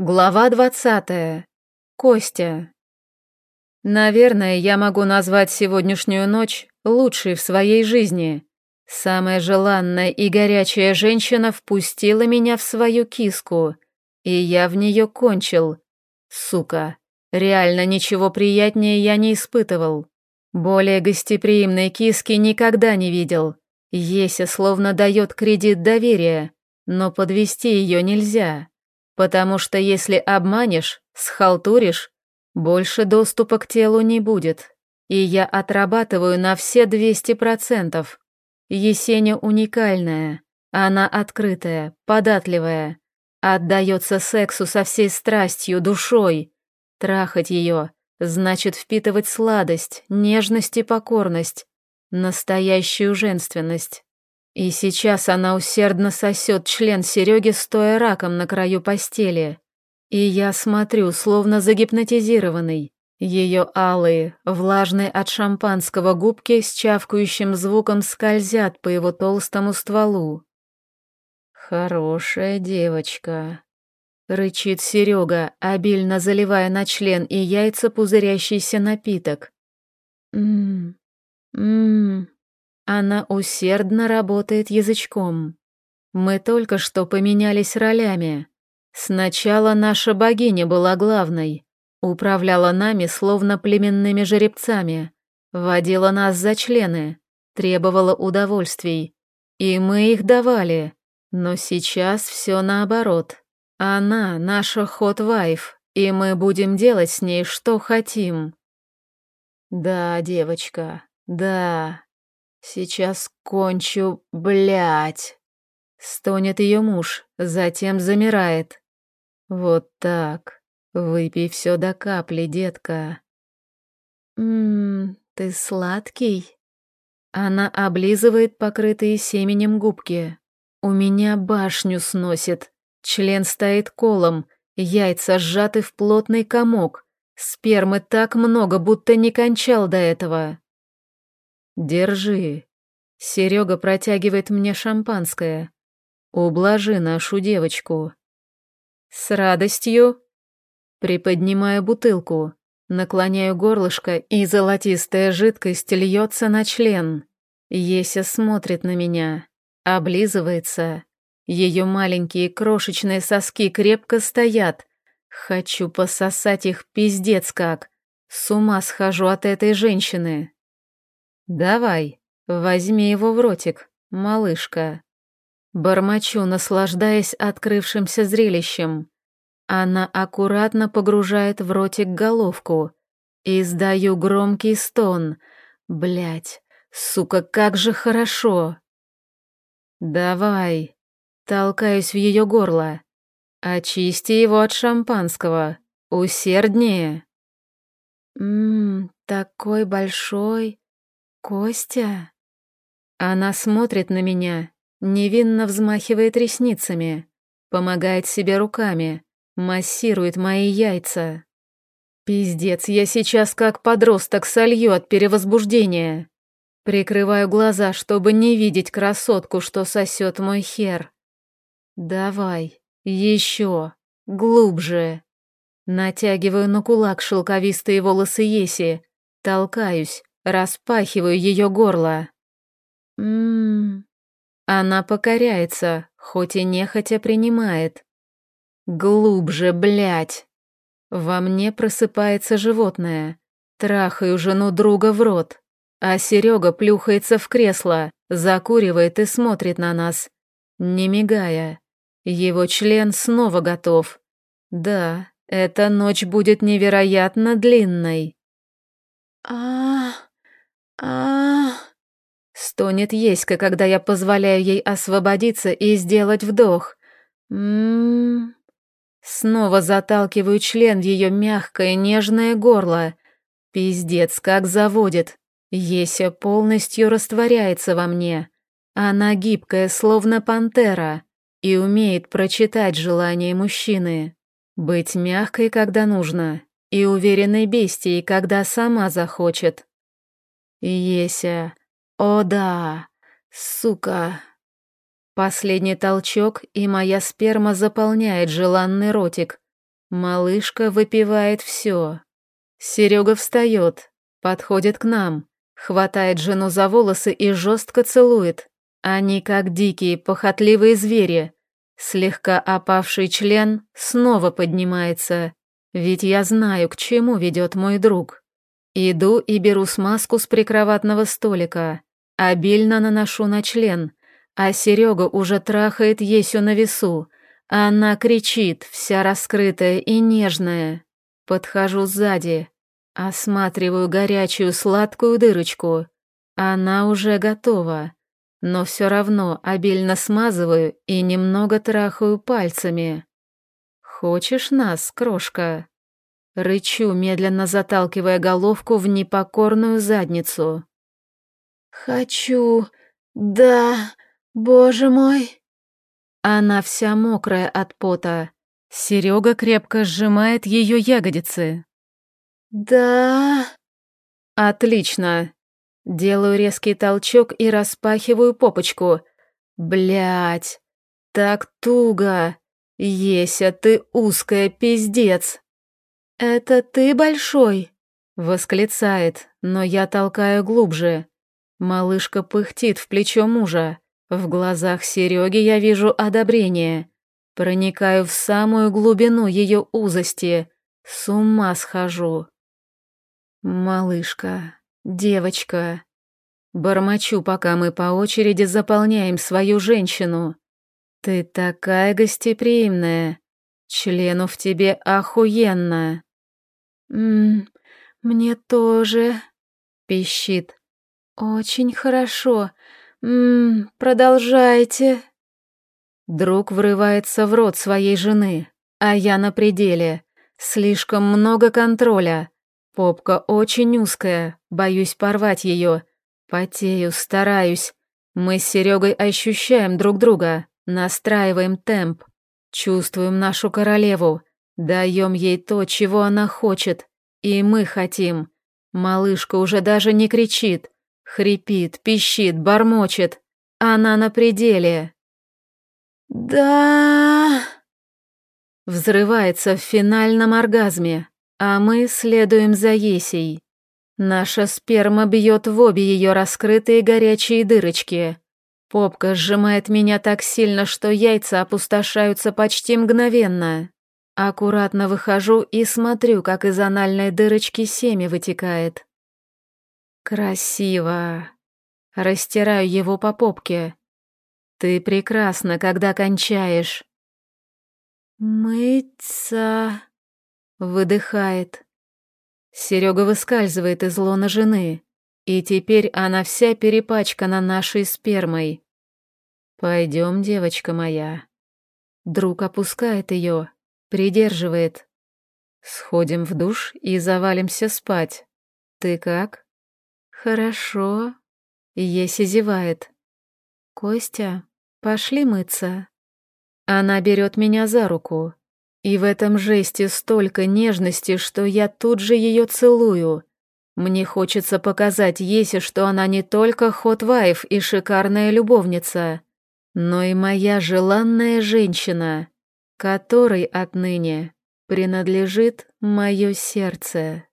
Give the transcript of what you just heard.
Глава двадцатая. Костя. Наверное, я могу назвать сегодняшнюю ночь лучшей в своей жизни. Самая желанная и горячая женщина впустила меня в свою киску, и я в нее кончил. Сука, реально ничего приятнее я не испытывал. Более гостеприимной киски никогда не видел. Еся словно дает кредит доверия, но подвести ее нельзя. Потому что если обманешь, схалтуришь, больше доступа к телу не будет. И я отрабатываю на все 200%. Есеня уникальная, она открытая, податливая, отдается сексу со всей страстью, душой. Трахать ее значит впитывать сладость, нежность и покорность, настоящую женственность. И сейчас она усердно сосет член Сереги, стоя раком на краю постели. И я смотрю, словно загипнотизированный. Ее алые, влажные от шампанского губки с чавкающим звуком скользят по его толстому стволу. «Хорошая девочка», — рычит Серега, обильно заливая на член и яйца пузырящийся напиток. «Ммм, ммм, она усердно работает язычком. Мы только что поменялись ролями. Сначала наша богиня была главной, управляла нами словно племенными жеребцами, водила нас за члены, требовала удовольствий. И мы их давали. Но сейчас все наоборот. Она наша хот-вайф, и мы будем делать с ней что хотим. Да, девочка, да. Сейчас кончу, блять. Стонет ее муж, затем замирает. Вот так. Выпей все до капли, детка. Ммм, ты сладкий. Она облизывает покрытые семенем губки. У меня башню сносит. Член стоит колом, яйца сжаты в плотный комок. Спермы так много, будто не кончал до этого. «Держи». Серега протягивает мне шампанское. «Ублажи нашу девочку». «С радостью». Приподнимаю бутылку, наклоняю горлышко, и золотистая жидкость льется на член. Еся смотрит на меня, облизывается. Ее маленькие крошечные соски крепко стоят. Хочу пососать их пиздец как. С ума схожу от этой женщины. «Давай, возьми его в ротик, малышка». Бормочу, наслаждаясь открывшимся зрелищем. Она аккуратно погружает в ротик головку. Издаю громкий стон. Блять, сука, как же хорошо. «Давай», толкаюсь в ее горло. «Очисти его от шампанского. Усерднее». «Ммм, такой большой. «Костя?» Она смотрит на меня, невинно взмахивает ресницами, помогает себе руками, массирует мои яйца. Пиздец, я сейчас как подросток солью от перевозбуждения. Прикрываю глаза, чтобы не видеть красотку, что сосет мой хер. Давай, еще, глубже. Натягиваю на кулак шелковистые волосы Еси, толкаюсь, Распахиваю ее горло. Ммм. Она покоряется, хоть и нехотя принимает. Глубже, блядь. Во мне просыпается животное. Трахаю жену друга в рот. А Серега плюхается в кресло, закуривает и смотрит на нас, не мигая. Его член снова готов. Да, эта ночь будет невероятно длинной. а а Стонет Еська, когда я позволяю ей освободиться и сделать вдох. Ммм... Снова заталкиваю член в ее мягкое, нежное горло. Пиздец, как заводит. Еся полностью растворяется во мне. Она гибкая, словно пантера, и умеет прочитать желание мужчины. Быть мягкой, когда нужно, и уверенной бестией, когда сама захочет. Еся. О да, сука. Последний толчок, и моя сперма заполняет желанный ротик. Малышка выпивает все. Серега встает, подходит к нам, хватает жену за волосы и жестко целует. Они как дикие, похотливые звери. Слегка опавший член снова поднимается, ведь я знаю, к чему ведет мой друг. Иду и беру смазку с прикроватного столика, обильно наношу на член, а Серега уже трахает Есю на весу. Она кричит, вся раскрытая и нежная. Подхожу сзади, осматриваю горячую сладкую дырочку. Она уже готова, но все равно обильно смазываю и немного трахаю пальцами. «Хочешь нас, крошка?» Рычу, медленно заталкивая головку в непокорную задницу. «Хочу, да, боже мой!» Она вся мокрая от пота. Серега крепко сжимает ее ягодицы. «Да...» «Отлично!» Делаю резкий толчок и распахиваю попочку. Блять, так туго. Еся, ты узкая пиздец. «Это ты большой?» — восклицает, но я толкаю глубже. Малышка пыхтит в плечо мужа. В глазах Сереги я вижу одобрение. Проникаю в самую глубину ее узости. С ума схожу. Малышка, девочка. Бормочу, пока мы по очереди заполняем свою женщину. Ты такая гостеприимная. Члену в тебе охуенно. «Ммм, мне тоже», — пищит. «Очень хорошо. Ммм, продолжайте». Друг врывается в рот своей жены, а я на пределе. Слишком много контроля. Попка очень узкая, боюсь порвать ее. Потею, стараюсь. Мы с Серегой ощущаем друг друга, настраиваем темп, чувствуем нашу королеву, Даем ей то, чего она хочет, и мы хотим. Малышка уже даже не кричит, хрипит, пищит, бормочет. Она на пределе. «Да...» Взрывается в финальном оргазме, а мы следуем за Есей. Наша сперма бьет в обе ее раскрытые горячие дырочки. Попка сжимает меня так сильно, что яйца опустошаются почти мгновенно. Аккуратно выхожу и смотрю, как из анальной дырочки семя вытекает. Красиво. Растираю его по попке. Ты прекрасна, когда кончаешь. Мыться. Выдыхает. Серега выскальзывает из лона жены, и теперь она вся перепачкана нашей спермой. Пойдем, девочка моя. Друг опускает ее, Придерживает. Сходим в душ и завалимся спать. Ты как? Хорошо. Еси зевает. Костя, пошли мыться. Она берет меня за руку. И в этом жесте столько нежности, что я тут же ее целую. Мне хочется показать Есе, что она не только хот-вайф и шикарная любовница, но и моя желанная женщина которой отныне принадлежит мое сердце.